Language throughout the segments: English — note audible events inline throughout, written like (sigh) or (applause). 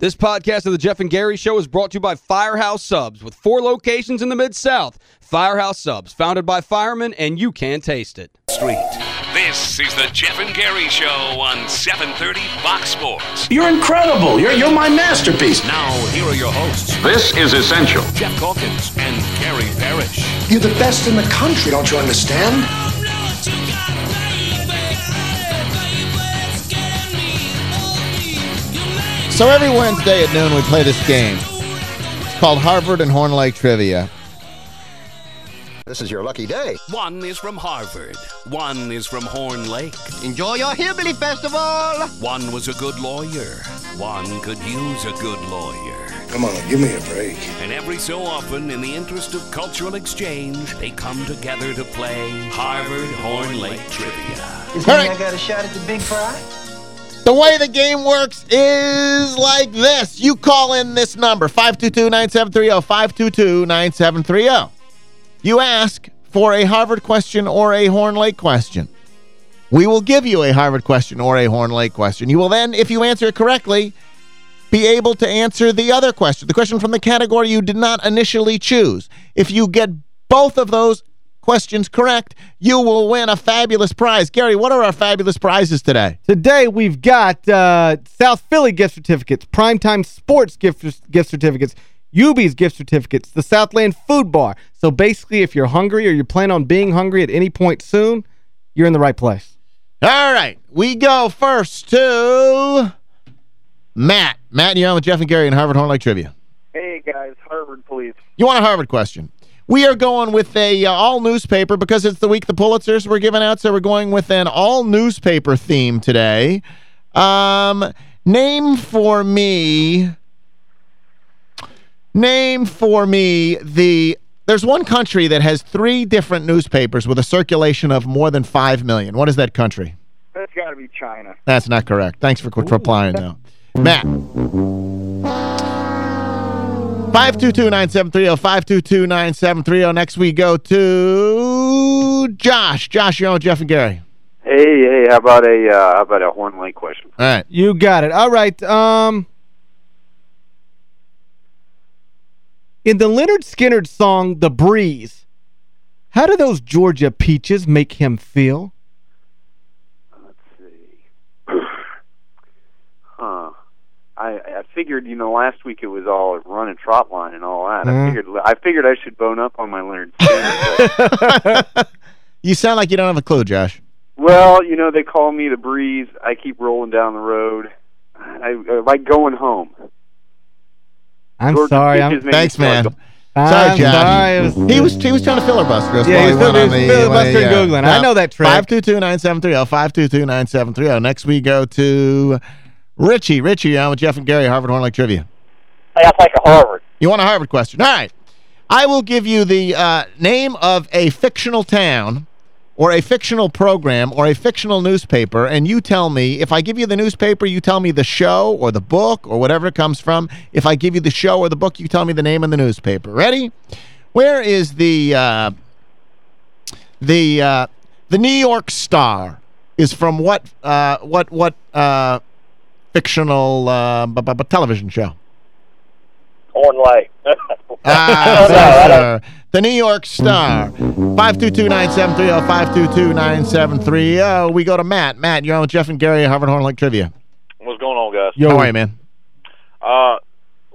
This podcast of the Geoff and Gary Show is brought to you by Firehouse Subs with four locations in the Mid-South. Firehouse Subs, founded by firemen, and you can taste it. Street. This is the Geoff and Gary Show on 730 Fox Sports. You're incredible. You're, you're my masterpiece. Now, here are your hosts, This is essential. Geoff Calkins and Gary Parrish. You're the best in the country, don't you understand? So every Wednesday at noon we play this game. It's called Harvard and Horn Lake Trivia. This is your lucky day. One is from Harvard. One is from Horn Lake. Enjoy your Hillbilly Festival. One was a good lawyer. One could use a good lawyer. Come on, give me a break. And every so often, in the interest of cultural exchange, they come together to play Harvard Horn Lake Trivia. Is All mean right. I got a shot at the big prize? The way the game works is like this. You call in this number, 522-9730, 522-9730. You ask for a Harvard question or a Horn Lake question. We will give you a Harvard question or a Horn Lake question. You will then, if you answer it correctly, be able to answer the other question, the question from the category you did not initially choose. If you get both of those questions correct, you will win a fabulous prize. Gary, what are our fabulous prizes today? Today we've got uh, South Philly gift certificates, Primetime Sports gift gift certificates, UB's gift certificates, the Southland Food Bar. So basically, if you're hungry or you plan on being hungry at any point soon, you're in the right place. All right, we go first to Matt. Matt, you're on with Geoff and Gary in Harvard Horn Lake Trivia. Hey guys, Harvard, please. You want a Harvard question? We are going with a uh, all-newspaper because it's the week the Pulitzers were given out, so we're going with an all-newspaper theme today. Um, name for me... Name for me the... There's one country that has three different newspapers with a circulation of more than 5 million. What is that country? That's got to be China. That's not correct. Thanks for, for replying, though. Matt. 522-9730, 522-9730. Next we go to Josh. Josh, you're on with Geoff and Gary. Hey, hey, how about a uh, how about a Horn Lake question? All right. You got it. All right. Um, in the Lynyrd Skynyrd song, The Breeze, how do those Georgia peaches make him feel? Let's see. huh. I I figured, you know, last week it was all run and trot line and all that. I Uh-huh. figured I figured I should bone up on my Lynyrd Skynyrd. (laughs) You sound like you don't have a clue, Josh. well, you know, they call me the breeze. I keep rolling down the road. I, I like going home. I'm Georgia sorry. I'm, peaches make me Thanks, man. struggle. Sorry, I'm Josh. sorry. It was- He was he was trying to filibuster us Yeah, while he's he went doing on his the... filibuster when he, uh, Googling. I know that trick. 522-9730, 522-9730. Next we go to Richie. Richie, on with Geoff and Gary, Harvard Horn Lake Trivia. I'll take a Harvard. You want a Harvard question? All right. I will give you the uh, name of a fictional town or a fictional program or a fictional newspaper, and you tell me, if I give you the newspaper, you tell me the show or the book or whatever it comes from. If I give you the show or the book, you tell me the name of the newspaper. Ready? Where is the uh, the uh, the New York Star is from what uh, what what uh, fictional uh, b -b -b television show? Horn Lake. (laughs) Ah, (laughs) sorry, sir. The New York Star. 522-9730, 522-9730. We go to Matt. Matt, you're on with Geoff and Gary at Harvard Horn Lake Trivia. What's going on, guys? Yo. How are you, man? Uh,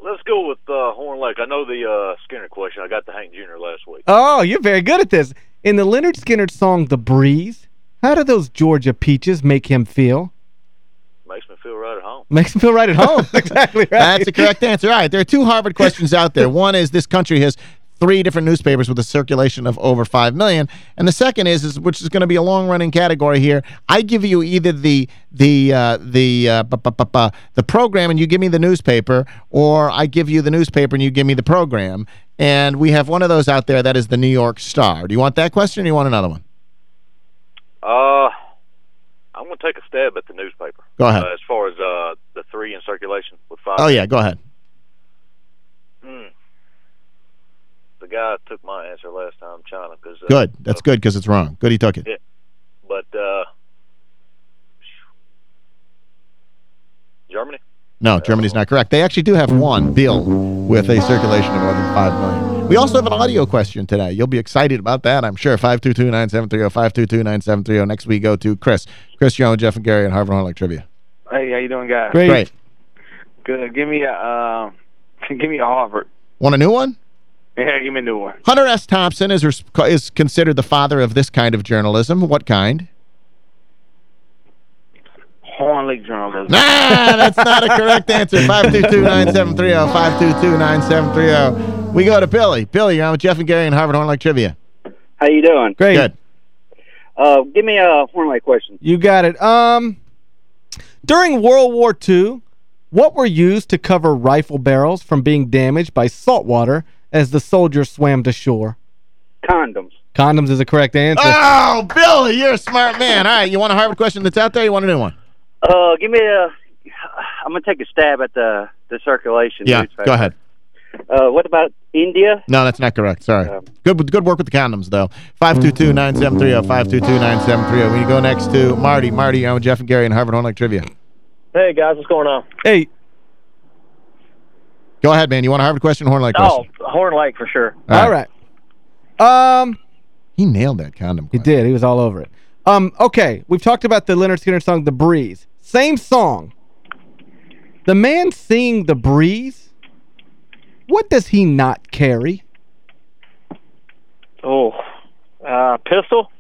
let's go with uh, Horn Lake. I know the uh, Skynyrd question. I got the Hank Jr. last week. Oh, you're very good at this. In the Lynyrd Skynyrd song, The Breeze, how do those Georgia peaches make him feel? Makes me feel right at home. Makes him feel right at home. (laughs) exactly right. That's the correct answer. All right, there are two Harvard questions out there. (laughs) One is this country has three different newspapers with a circulation of over 5 million. And the second is, is which is going to be a long-running category here, I give you either the the uh, the uh, bu- bu- bu- bu- the program and you give me the newspaper, or I give you the newspaper and you give me the program. And we have one of those out there that is the New York Star. Do you want that question or do you want another one? Uh, I'm going to take a stab at the newspaper. Go ahead. Uh, as far as uh, the three in circulation with five. Oh, yeah, go ahead. Hmm. The guy took my answer last time, China. Cause, uh, Good. That's good because it's wrong. Good he took it. Yeah. But uh, Germany? No, Germany's not correct. They actually do have one bill with a circulation of more than 5 million. We also have an audio question today. You'll be excited about that, I'm sure. 522-9730, 522-9730. Next we go to Chris. Chris, you're on with Geoff and Gary and Harvard Horn Lake Trivia. Hey, how you doing, guys? Great. Great. Good. Give me a uh, (laughs) give me a Harvard. Want a new one? Yeah, give me a new one. Hunter S. Thompson is, is considered the father of this kind of journalism. What kind? Horn Lake journalism. Nah, that's not a correct answer. 522-9730, 522-9730. We go to Billy. Billy, you're on with Geoff and Gary and Harvard Horn Lake Trivia. How you doing? Great. Good. Uh, give me a Horn Lake question. You got it. Um, During World War II, what were used to cover rifle barrels from being damaged by salt water as the soldiers swam to shore? Condoms. Condoms is the correct answer. Oh, Billy, you're a smart man. All right, you want a Harvard question that's out there? You want a new one? Uh, give me a. I'm gonna take a stab at the the circulation. Yeah, newspaper. go ahead. Uh, what about India? No, that's not correct. Sorry. Good good work with the condoms, though. 522-9730, 522-9730. We go next to Marty. Marty, you're on with Geoff and Gary and Harvard Horn Lake Trivia. Hey guys, what's going on? Hey. Go ahead, man. You want a Harvard question or Horn Lake question? Oh, Horn Lake for sure. All right. Um, He nailed that condom. He did. He was all over it. Um, okay, we've talked about the Lynyrd Skynyrd song, The Breeze. Same song. The man singing The Breeze, what does he not carry? Oh, uh, pistol.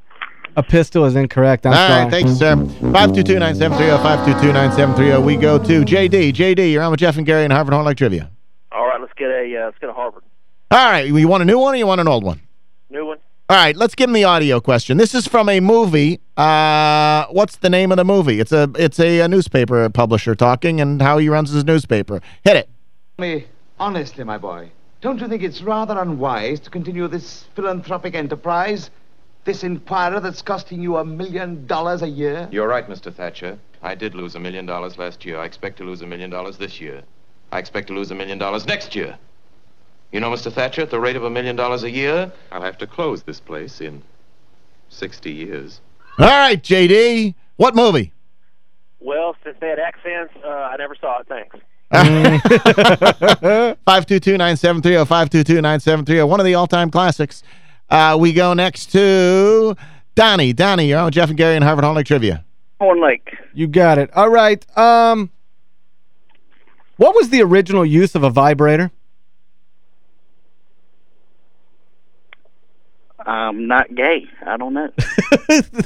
A pistol is incorrect. I'm All sorry. right, thank you, sir. 522-9730, 522-9730. We go to JD. JD, you're on with Geoff and Gary and Harvard Horn Lake Trivia. All right, let's get a uh, let's get a Harvard All right, you want a new one or you want an old one? new one. All right, let's give him the audio question. This is from a movie. Uh, what's the name of the movie? It's a it's a, a newspaper publisher talking and how he runs his newspaper. Hit it. Me, honestly, my boy, don't you think it's rather unwise to continue this philanthropic enterprise? This inquirer that's costing you a million dollars a year? You're right, Mr. Thatcher. I did lose a million dollars last year. I expect to lose a million dollars this year. I expect to lose a million dollars next year. You know, Mr. Thatcher, at the rate of a million dollars a year, I'll have to close this place in 60 years. All right, JD. What movie? Well, since they had accents, uh, I never saw it. Thanks. (laughs) 522-9730, 522-9730. One of the all-time classics. Uh, we go next to Donnie. Donnie, you're on Geoff and Gary and Harvard Horn Lake Trivia. Horn Lake. You got it. All right. Um, what was the original use of a vibrator? I'm not gay. I don't know. (laughs)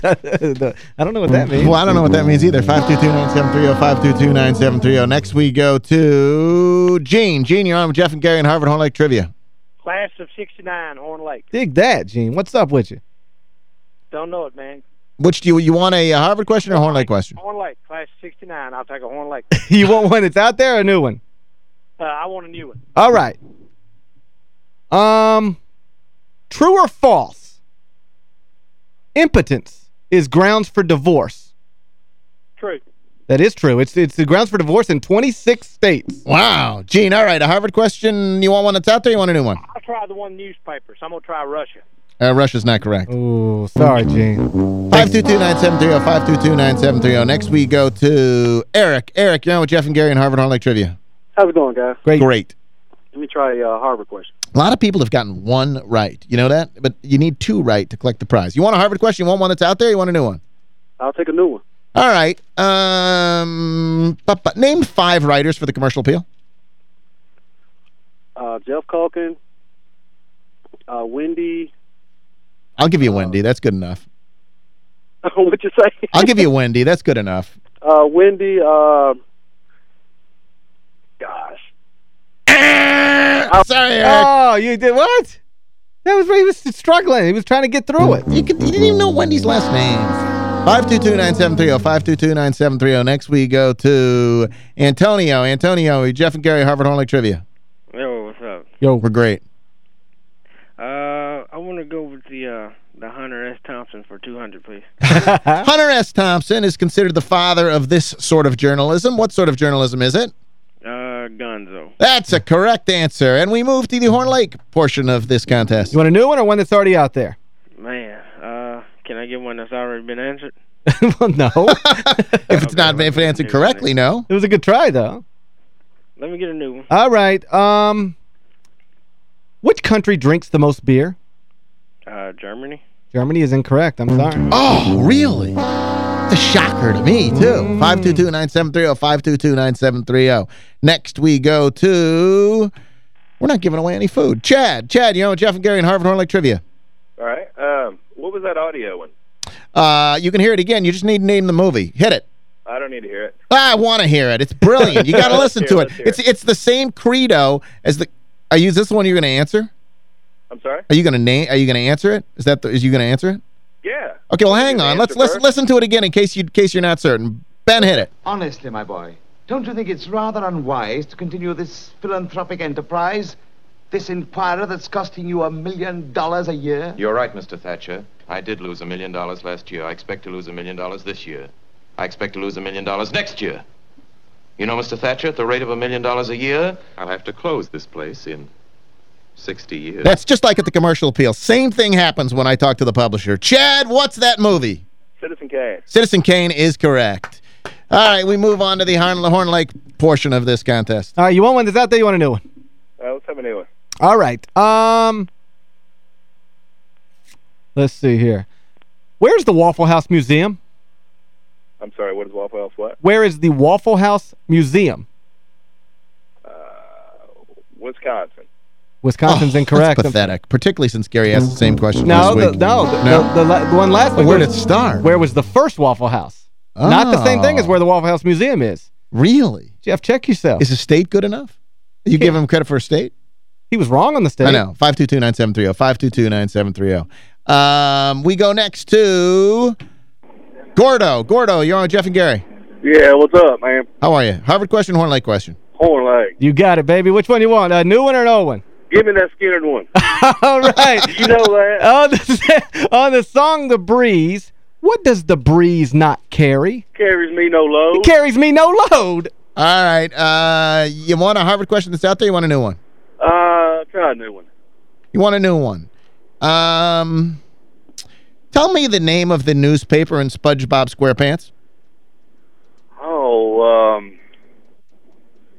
I don't know what that means. Well, I don't know what that means either. 522-9730, 522-9730. Next we go to Gene. Gene, you're on with Geoff and Gary and Harvard Horn Lake Trivia. Class of '69, Horn Lake. Dig that, Gene. What's up with you? Don't know it, man. Which do you you want a uh, Harvard question or Horn Lake question? Horn Lake, class '69. I'll take a Horn Lake. (laughs) you want one that's out there or a new one? Uh, I want a new one. All right. Um, true or false? Impotence is grounds for divorce. True. That is true. It's it's the grounds for divorce in 26 states. Wow. Gene, all right, a Harvard question. You want one that's out there you want a new one? I'll try the one newspaper, so I'm going to try Russia. Uh, Russia's not correct. Oh, sorry, Gene. 522-9730, 522-9730. Next we go to Eric. Eric, you're on with Geoff and Gary and Harvard Horn Lake Trivia. How's it going, guys? Great. Great. Let me try a uh, Harvard question. A lot of people have gotten one right. You know that? But you need two right to collect the prize. You want a Harvard question? You want one that's out there? You want a new one? I'll take a new one. All right. Um, but, but name five writers for the commercial appeal. Uh, Geoff Calkin, uh, Wendy. I'll give you Wendy. That's good enough. (laughs) What'd you say? I'll give you (laughs) Wendy. That's good enough. Uh, Wendy. Uh, (laughs) Sorry, Eric. Oh, you did what? That was where he was struggling. He was trying to get through it. You, could, you didn't even know Wendy's last name. 522-9730, 522-9730. Next we go to Antonio. Antonio, Geoff and Gary, Harvard Horn Lake Trivia. Yo, what's up? Yo. We're great. Uh, I want to go with the uh the Hunter S. Thompson for 200, please. (laughs) Hunter S. Thompson is considered the father of this sort of journalism. What sort of journalism is it? Gonzo. That's a correct answer. And we move to the Horn Lake portion of this contest. You want a new one or one that's already out there? Man, uh, can I get one that's already been answered? (laughs) well, no. (laughs) if it's not if it answered correctly, no. It was a good try, though. Let me get a new one. All right. Um, which country drinks the most beer? Uh, Germany. Germany is incorrect. I'm sorry. Oh, really? It's a shocker to me, too. 522-9730, 522-9730. Next we go to... We're not giving away any food. Chad. Chad, you know Geoff and Gary and Harvard Horn Lake Trivia. All right. Um, what was that audio one? Uh, you can hear it again. You just need to name the movie. Hit it. I don't need to hear it. I want to hear it. It's brilliant. You got (laughs) to listen to it. it. It's it's the same credo as the Are you is this the one you're going to answer? I'm sorry? Are you going to name are you going to answer it? Is that the, is you going to answer it? Yeah. Okay, well hang on. Let's let's listen to it again in case you in case you're not certain. Ben hit it. Honestly, my boy, don't you think it's rather unwise to continue this philanthropic enterprise? This inquirer that's costing you a million dollars a year? You're right, Mr. Thatcher. I did lose a million dollars last year. I expect to lose a million dollars this year. I expect to lose a million dollars next year. You know, Mr. Thatcher, at the rate of a million dollars a year, I'll have to close this place in 60 years. That's just like at the commercial appeal. Same thing happens when I talk to the publisher. Chad, what's that movie? Citizen Kane. Citizen Kane is correct. All right, we move on to the Horn, Horn Lake portion of this contest. All right, you want one that's out there? You want a new one? Uh, let's have a new one. All right. Um, let's see here. Where's the Waffle House Museum? I'm sorry, what is Waffle House what? Where is the Waffle House Museum? Uh, Wisconsin. Wisconsin's Oh, incorrect. That's pathetic, particularly since Gary asked the same question No, last the, week. no, the, The, the, the one last Well, week where did it start? Where was the first Waffle House? Not the same thing as Oh. where the Waffle House Museum is. Really? Geoff, check yourself. Is the state good enough? You give him credit for a state? He was wrong on the state. I know. 522-9730. 522-9730. Um, we go next to Gordo. Gordo, you're on Geoff and Gary. Yeah, what's up, man? How are you? Harvard question, Horn Lake question. Horn Lake. You got it, baby. Which one you want? A new one or an old one? Give me that Skynyrd one. (laughs) All right. you know that. on, the, on the song The Breeze, what does the breeze not carry? Carries me no load. It carries me no load. All right. Uh, you want a Harvard question that's out there? You want a new one? Uh, try a new one. You want a new one? Um, tell me the name of the newspaper in SpongeBob SquarePants. Oh, um,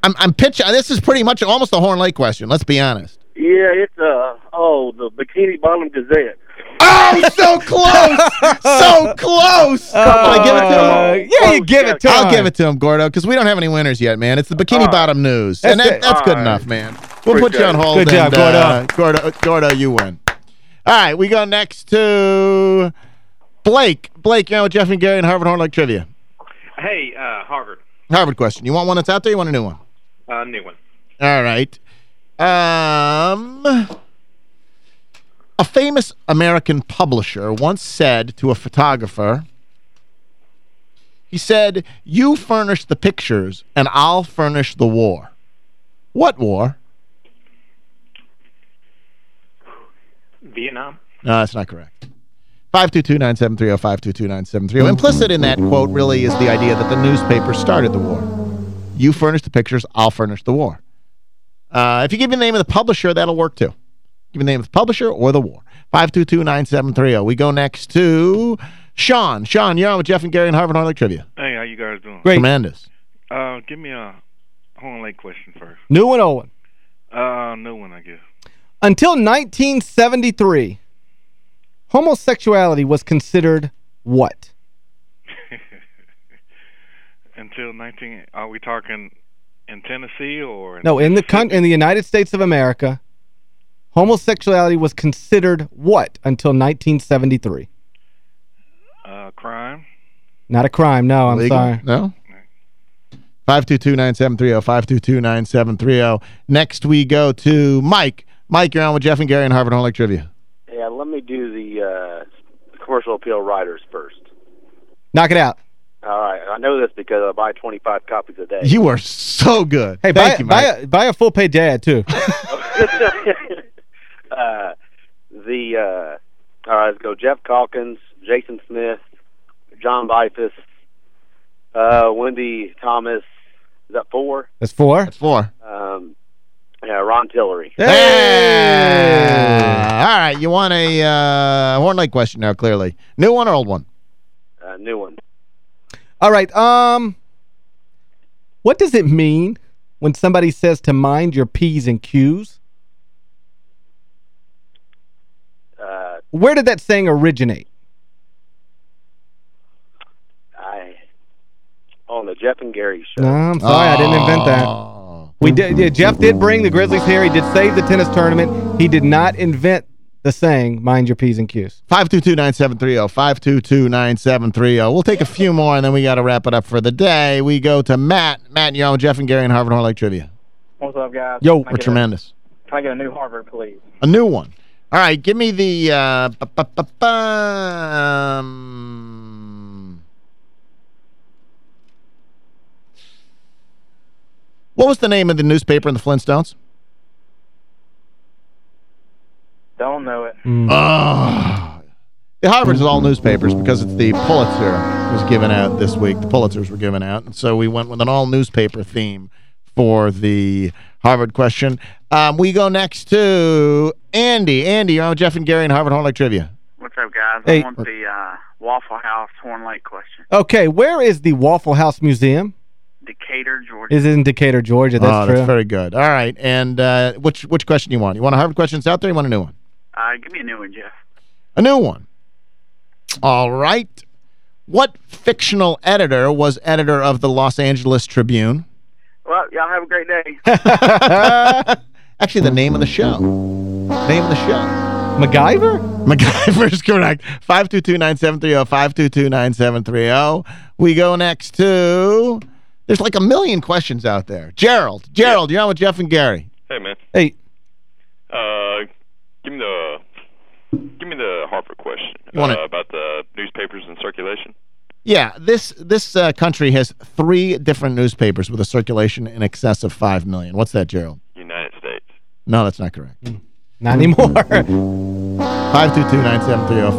I'm, I'm pitching. This is pretty much almost a Horn Lake question. Let's be honest. Yeah, it's, uh, oh, the Bikini Bottom Gazette. Oh, so (laughs) close! so close! Can I give it to Uh, him? yeah, you give it to I'll him. give it to him, Gordo, because we don't have any winners yet, man. It's the Bikini Bottom News. That's and that, it. that's good All enough, man. We'll put you on hold. Good job, and, uh, Gordo. Gordo, you win. All right, we go next to Blake. Blake, you know, with Geoff and Gary and Harvard Horn Lake Trivia. Hey, uh, Harvard. Harvard question. You want one that's out there? You want a new one? Uh, new one. All right. Um, a famous American publisher once said to a photographer, he said, you furnish the pictures and I'll furnish the war. What war? Vietnam. No, that's not correct. 522-9730, 522-9730. Implicit in that quote really is the idea that the newspaper started the war. You furnish the pictures, I'll furnish the war. Uh, if you give me the name of the publisher, that'll work too. Give me the name of the publisher or the war. 522-9730. We go next to Sean. Sean, you're on with Geoff and Gary and Harvard Horn Lake Trivia. Hey, how you guys doing? Great. Tremendous. Uh, give me a Horn Lake question first. New one, old one. Uh, new one, I guess. Until 1973, homosexuality was considered what? (laughs) Until 19, are we talking in Tennessee or? In No, in the con in the United States of America, homosexuality was considered what until 1973? Uh, crime? Not a crime, no, I'm Legal? sorry. No? 522-9730, 522-9730. Next we go to Mike. Mike, you're on with Geoff and Gary and Harvard Horn Lake Trivia. Yeah, let me do the uh, commercial appeal writers first. Knock it out. All right, I know this because I buy 25 copies a day. You are so good. Hey, Thank buy, you, buy, a, buy a full-page ad, too. (laughs) (laughs) uh, the uh, all right, let's go. Geoff Calkins, Jason Smith, John Beifuss, uh, Wendy Thomas. Is that four? That's four. That's four. Um, yeah, Ron Tillery. Hey! All right, you want a uh, Horn Lake question now, clearly. New one or old one? Uh, new one. All right, um, what does it mean when somebody says to mind your P's and Q's? Uh, Where did that saying originate? I on the Geoff and Gary show. No, I'm sorry, I didn't invent that. We did. Yeah, Geoff did bring the Grizzlies here. He did save the tennis tournament. He did not invent the saying, mind your P's and Q's. 522-9730, 522-9730. We'll take a few more, and then we got to wrap it up for the day. We go to Matt. Matt, you're on with Geoff and Gary and Harvard Horn Lake Trivia. What's up, guys? Yo, we're get a- tremendous. can I get a new Harvard, please? A new one. All right, give me the... Uh, bu- bu- bu- bum. What was the name of the newspaper in the Flintstones? Don't know it. Oh. The Harvard is all newspapers because it's the Pulitzer was given out this week. The Pulitzers were given out. And so we went with an all-newspaper theme for the Harvard question. Um, we go next to Andy. Andy, you're on with Geoff and Gary and Harvard Horn Lake Trivia. What's up, guys? Hey. I want the uh, Waffle House Horn Lake question. Okay, where is the Waffle House Museum? Decatur, Georgia. Is it in Decatur, Georgia? That's oh, true. that's very good. All right. And uh, which which question you want? You want a Harvard question that's out there? You want a new one? Uh, give me a new one, Geoff. A new one. All right. What fictional editor was editor of the Los Angeles Tribune? Well, y'all have a great day. (laughs) Actually, the name of the show. Name of the show. MacGyver? MacGyver is correct. 522-9730, 522-9730. We go next to... There's like a million questions out there. Gerald. Gerald, you're on with Geoff and Gary. Hey, man. Hey. Uh, give me the give me the Harvard question You wanna- uh, about the newspapers in circulation. Yeah, this this uh, country has three different newspapers with a circulation in excess of 5 million. What's that, Gerald? United States. No, that's not correct. Not anymore. (laughs) 522-9730,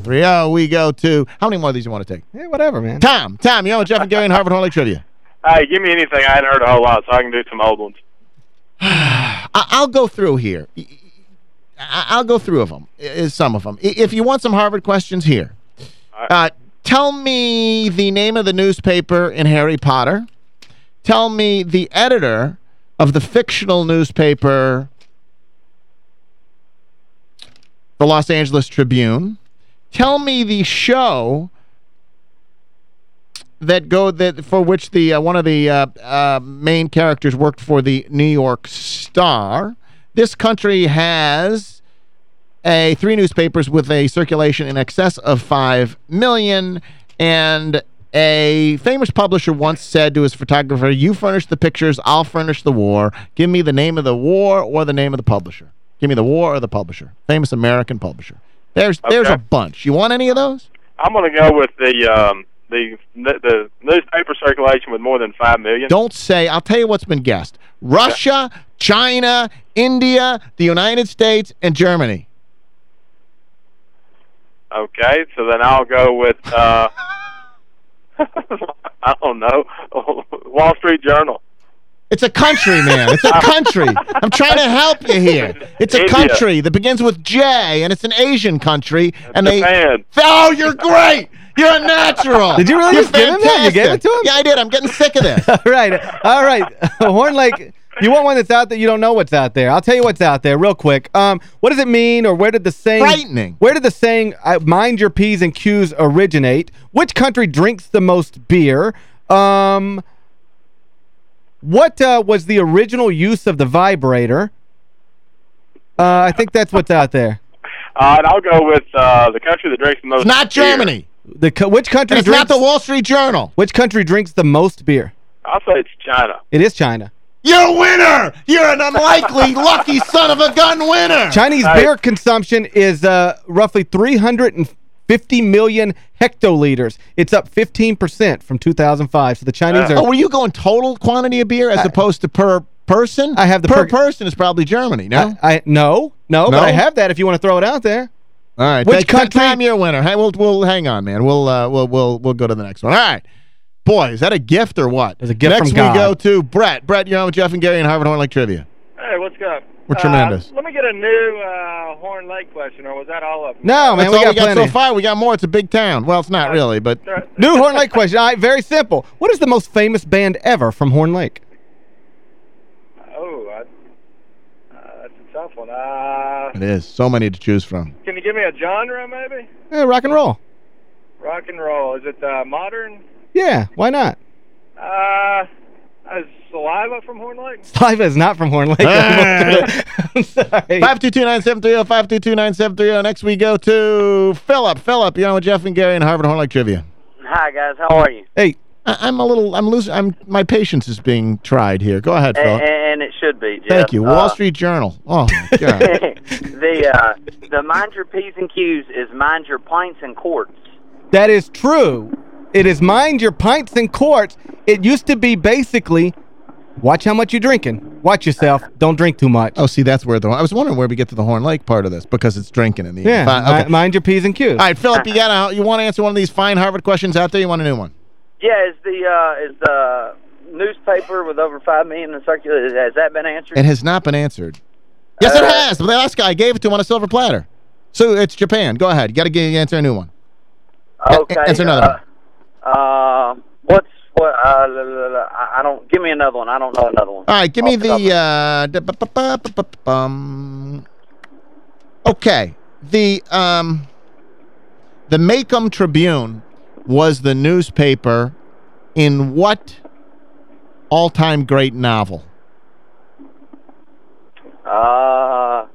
522-9730. We go to... How many more of these you want to take? Yeah, whatever, man. Tom. Tom, you're on with Geoff and Gary and Harvard Horn Lake Trivia. Hey, give me anything I hadn't heard a whole lot so I can do some old ones. (sighs) I'll go through here. I- I'll go through of them, some of them. If you want some Harvard questions, here. Uh, tell me the name of the newspaper in Harry Potter. Tell me the editor of the fictional newspaper, the Los Angeles Tribune. Tell me the show that go that for which the uh, one of the uh, uh, main characters worked for the New York Star. This country has a three newspapers with a circulation in excess of 5 million and a famous publisher once said to his photographer, "You furnish the pictures, I'll furnish the war. Give me the name of the war or the name of the publisher. Give me the war or the publisher. Famous American publisher." There's there's a bunch. You want any of those? I'm going to go with the um, the the newspaper circulation with more than five million. Don't say, I'll tell you what's been guessed. Russia, China, India, the United States, and Germany. Okay, so then I'll go with uh, (laughs) I don't know (laughs) Wall Street Journal. It's a country, man. It's a (laughs) country. I'm trying to help you here. It's a India. country that begins with J, and it's an Asian country. and Japan. they Oh, you're great. You're a natural. Did you really You're just give him that? You gave it to him? Yeah, I did. I'm getting sick of this. (laughs) All right. All right. (laughs) Horn Lake, you want one that's out there? You don't know what's out there. I'll tell you what's out there real quick. Um, What does it mean or where did the saying... Frightening. Where did the saying, uh, mind your P's and Q's originate? Which country drinks the most beer? Um, what uh, was the original use of the vibrator? Uh, I think that's what's out there. Uh, and I'll go with uh, the country that drinks the most. It's not beer. Germany. The co Which country And it's drinks... not the Wall Street Journal. Which country drinks the most beer? I'll say it's China. It is China. You're a winner. You're an unlikely, (laughs) lucky son of a gun winner. Chinese beer consumption is uh, roughly 350 million hectoliters. It's up 15% from 2005. So the Chinese are... Oh, were you going total quantity of beer as opposed to per person? I have the per per- person is probably Germany, no? I, I No, no, but I have that if you want to throw it out there. All right. Which Take- country- Time you're a winner. Hey, we'll we'll hang on, man. We'll uh we'll we'll we'll go to the next one. All right. Boy, is that a gift or what? It's a gift Next from God. we go to Brett. Brett, you're on with Geoff and Gary and Harvard Horn Lake Trivia. Hey, what's up? We're Uh, tremendous. let me get a new uh, Horn Lake question, or was that all of them? No, man, That's we all got we got plenty. so far. We got more. It's a big town. Well, it's not really, but New Horn Lake question. All right, very simple. What is the most famous band ever from Horn Lake? Oh, I, uh, that's a tough one. Uh, It is. So many to choose from. can you give me a genre, maybe? Yeah, rock and roll. Rock and roll. Is it uh, modern? Yeah, why not? Uh, is Saliva from Horn Lake? (laughs) Saliva is not from Horn Lake. I'm sorry. 522-9730, 522-9730. Next we go to Philip. Philip, you're on with Geoff and Gary and Harvard Horn Lake Trivia. Hi guys, how are you? Hey. I I'm a little, I'm losing, I'm, my patience is being tried here. Go ahead, And, and it should be. Geoff. Thank you. Uh, Wall Street Journal. Oh, my (laughs) God. the uh, the mind your p's and q's is mind your pints and quarts. That is true. It is mind your pints and quarts. It used to be basically, watch how much you're drinking. Watch yourself. Don't drink too much. Oh, see, that's where the, I was wondering where we get to the Horn Lake part of this, because it's drinking in the Yeah, okay. mind your P's and Q's. All right, Philip, you got to, you want to answer one of these fine Harvard questions out there? You want a new one? Yeah, is the uh, is the newspaper with over five million in circulation has that been answered? It has not been answered. Yes, it Uh, has. The last guy gave it to him on a silver platter. So it's Japan. Go ahead. You got to answer a new one. Okay. Answer another uh, uh, what's what? Uh, I don't. Give me another one. I don't know another one. All right, give me the uh. Okay. The um the Maycomb Tribune was the newspaper in what all-time great novel? Uh, (laughs)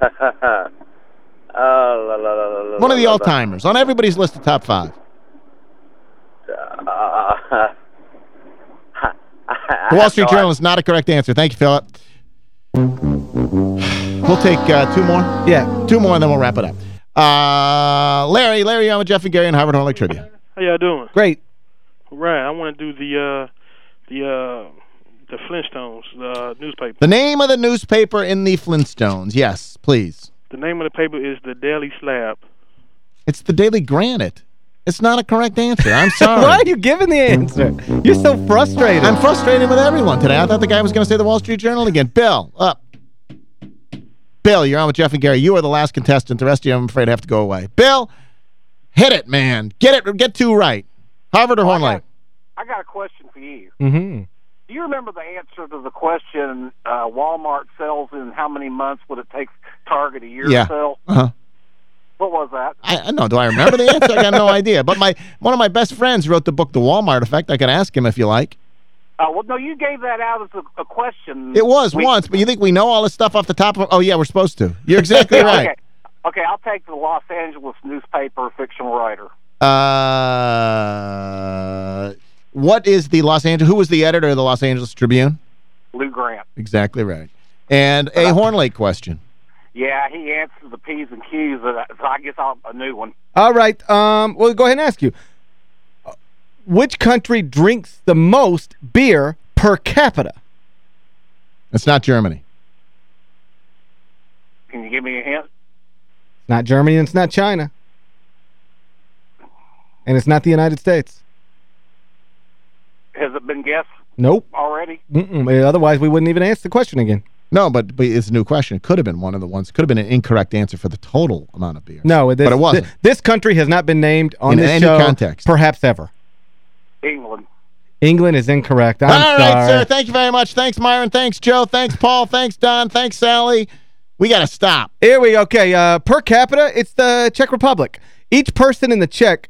uh, la, la, la, la, la, One of the la, la. all-timers on everybody's list of top 5. Uh, (laughs) The Wall Street Journal is not a correct answer. Thank you, Philip. (sighs) We'll take uh, two more. Yeah. Two more, and then we'll wrap it up. Uh, Larry, Larry, I'm with Geoff and Gary and Harvard Horn Lake Trivia. How y'all doing? Great. Right. I want to do the uh the uh the Flintstones uh, newspaper. The name of the newspaper in the Flintstones. Yes, please. The name of the paper is the Daily Slab. It's the Daily Granite. It's not a correct answer. I'm (laughs) sorry. Why are you giving the answer? You're so frustrated. I'm frustrated with everyone today. I thought the guy was going to say the Wall Street Journal again. Bill, up. Bill, you're on with Geoff and Gary. You are the last contestant. The rest of you, I'm afraid, have to go away. Bill, hit it, man. Get it. Get two right. Harvard or Horn Lake? I got a question for you. Mm-hmm. Do you remember the answer to the question uh, Walmart sells in how many months would it take Target a year Yeah. to sell? Uh-huh. What was that? I, I know. Do I remember the answer? I got no (laughs) idea. But my one of my best friends wrote the book The Walmart Effect. I can ask him if you like. Uh, well, no, you gave that out as a, a question. It was We- once, but you think we know all this stuff off the top of... Oh, yeah, we're supposed to. You're exactly (laughs) right. Okay. Okay, I'll take the Los Angeles newspaper fictional writer. Uh, what is the Los Angeles... Who was the editor of the Los Angeles Tribune? Lou Grant. Exactly right. And a Horn Lake question. Yeah, he answered the P's and Q's, uh, so I guess I'll a new one. All right. Um, well, go ahead and ask you. Which country drinks the most beer per capita? It's not Germany. Can you give me a hint? It's not Germany and it's not China. And it's not the United States. Has it been guessed Nope. already? Mm -mm. Otherwise, we wouldn't even ask the question again. No, but, but it's a new question. It could have been one of the ones. Could have been an incorrect answer for the total amount of beer. No, this, but it wasn't. thi- This country has not been named on In this any show context. perhaps ever. England. England is incorrect. I'm All right, sorry. sir. Thank you very much. Thanks, Myron. Thanks, Joe. Thanks, Paul. Thanks, Don. Thanks, Sally. We got to stop. Here we go. Okay, uh, per capita, it's the Czech Republic. Each person in the Czech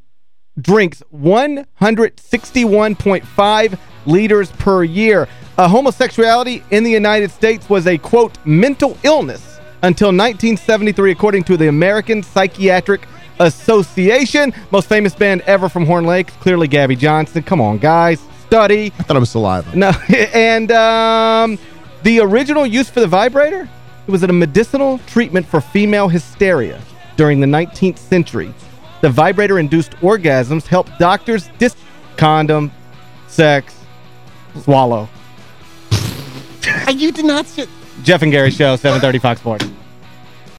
drinks 161.5 liters per year. Uh, homosexuality in the United States was a, quote, mental illness until 1973, according to the American Psychiatric Association. Most famous band ever from Horn Lake, clearly Gabby Johnson. Come on, guys. Study. I thought it was saliva. No, (laughs) and um, the original use for the vibrator, it was a medicinal treatment for female hysteria during the 19th century. The vibrator-induced orgasms helped doctors dis condom, sex, swallow. (laughs) you did not. Geoff and Gary Show, 730 Fox Sports.